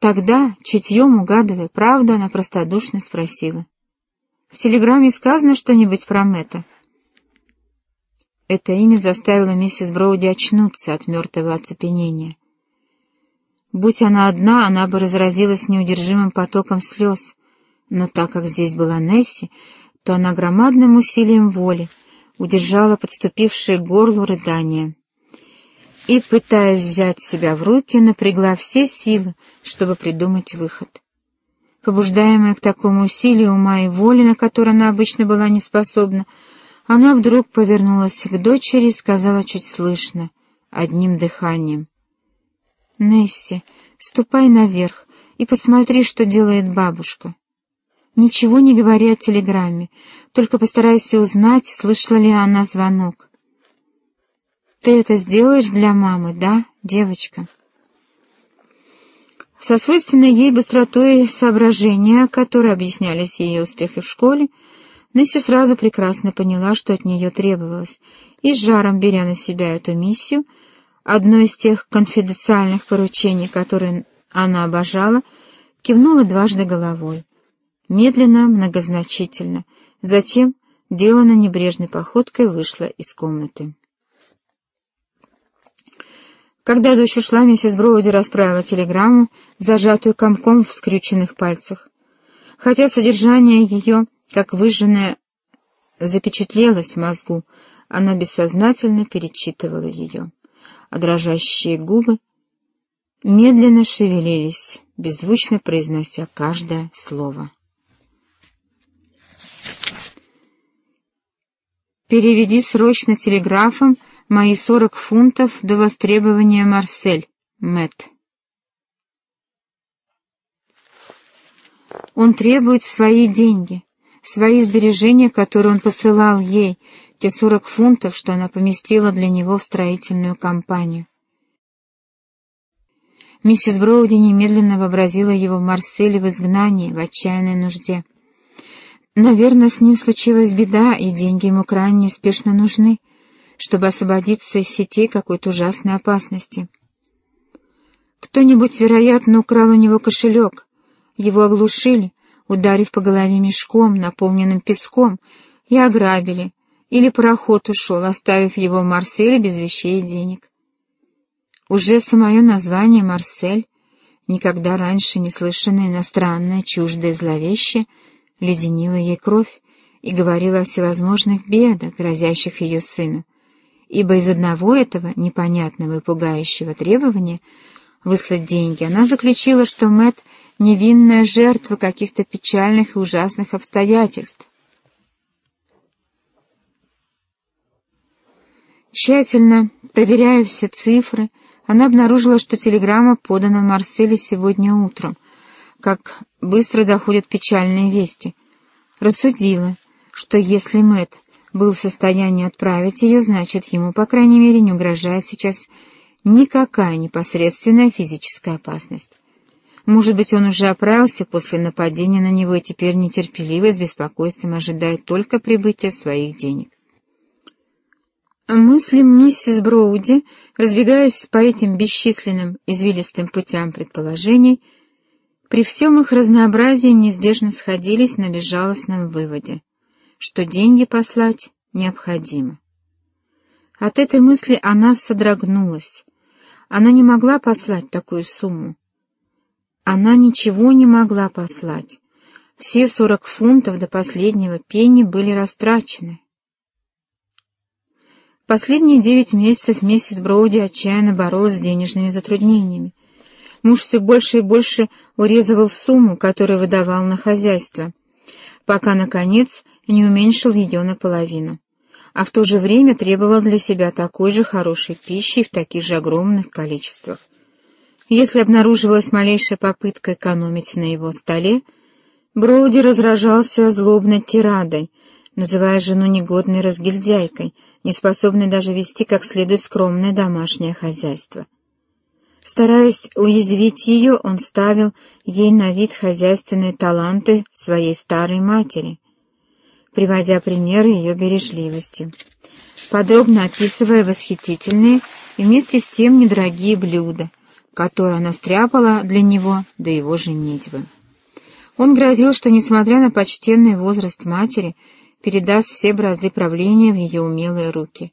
Тогда, чутьем угадывая правду, она простодушно спросила. «В телеграмме сказано что-нибудь про Мэтта?» Это имя заставило миссис Броуди очнуться от мертвого оцепенения. Будь она одна, она бы разразилась неудержимым потоком слез, но так как здесь была Несси, то она громадным усилием воли удержала подступившее к горлу рыдание и, пытаясь взять себя в руки, напрягла все силы, чтобы придумать выход. Побуждаемая к такому усилию ума и воли, на которое она обычно была не способна, она вдруг повернулась к дочери и сказала чуть слышно, одним дыханием. «Несси, ступай наверх и посмотри, что делает бабушка. Ничего не говори о телеграмме, только постарайся узнать, слышала ли она звонок. Ты это сделаешь для мамы, да, девочка?» Со свойственной ей быстротой соображения, которые объяснялись ее успехи в школе, Несси сразу прекрасно поняла, что от нее требовалось, и с жаром беря на себя эту миссию, одно из тех конфиденциальных поручений, которые она обожала, кивнула дважды головой. Медленно, многозначительно, затем, делана небрежной походкой, вышла из комнаты. Когда дочь ушла, миссис Броуди расправила телеграмму, зажатую комком в скрюченных пальцах. Хотя содержание ее как выжженная запечатлелась в мозгу, она бессознательно перечитывала ее, а дрожащие губы медленно шевелились, беззвучно произнося каждое слово. «Переведи срочно телеграфом мои сорок фунтов до востребования Марсель, Мэтт». Он требует свои деньги свои сбережения, которые он посылал ей, те сорок фунтов, что она поместила для него в строительную компанию. Миссис Броуди немедленно вообразила его в Марселе в изгнании, в отчаянной нужде. Наверное, с ним случилась беда, и деньги ему крайне спешно нужны, чтобы освободиться из сетей какой-то ужасной опасности. Кто-нибудь, вероятно, украл у него кошелек, его оглушили, ударив по голове мешком, наполненным песком, и ограбили, или пароход ушел, оставив его в Марселе без вещей и денег. Уже самое название «Марсель», никогда раньше не слышанное иностранное, чуждое зловеще, леденило ей кровь и говорило о всевозможных бедах, грозящих ее сыну, ибо из одного этого непонятного и пугающего требования выслать деньги она заключила, что Мэтт невинная жертва каких-то печальных и ужасных обстоятельств. Тщательно проверяя все цифры, она обнаружила, что телеграмма подана в Марселе сегодня утром, как быстро доходят печальные вести. Рассудила, что если Мэт был в состоянии отправить ее, значит, ему, по крайней мере, не угрожает сейчас никакая непосредственная физическая опасность. Может быть, он уже оправился после нападения на него и теперь нетерпеливо с беспокойством ожидает только прибытия своих денег. Мысли миссис Броуди, разбегаясь по этим бесчисленным извилистым путям предположений, при всем их разнообразии неизбежно сходились на безжалостном выводе, что деньги послать необходимо. От этой мысли она содрогнулась. Она не могла послать такую сумму. Она ничего не могла послать. Все сорок фунтов до последнего пенни были растрачены. Последние девять месяцев миссис Броуди отчаянно боролась с денежными затруднениями. Муж все больше и больше урезывал сумму, которую выдавал на хозяйство, пока, наконец, не уменьшил ее наполовину, а в то же время требовал для себя такой же хорошей пищи в таких же огромных количествах. Если обнаруживалась малейшая попытка экономить на его столе, Броуди разражался злобной тирадой, называя жену негодной разгильдяйкой, неспособной даже вести как следует скромное домашнее хозяйство. Стараясь уязвить ее, он ставил ей на вид хозяйственные таланты своей старой матери, приводя примеры ее бережливости, подробно описывая восхитительные и вместе с тем недорогие блюда, которую она стряпала для него до его женитьбы. Он грозил, что, несмотря на почтенный возраст матери, передаст все бразды правления в ее умелые руки.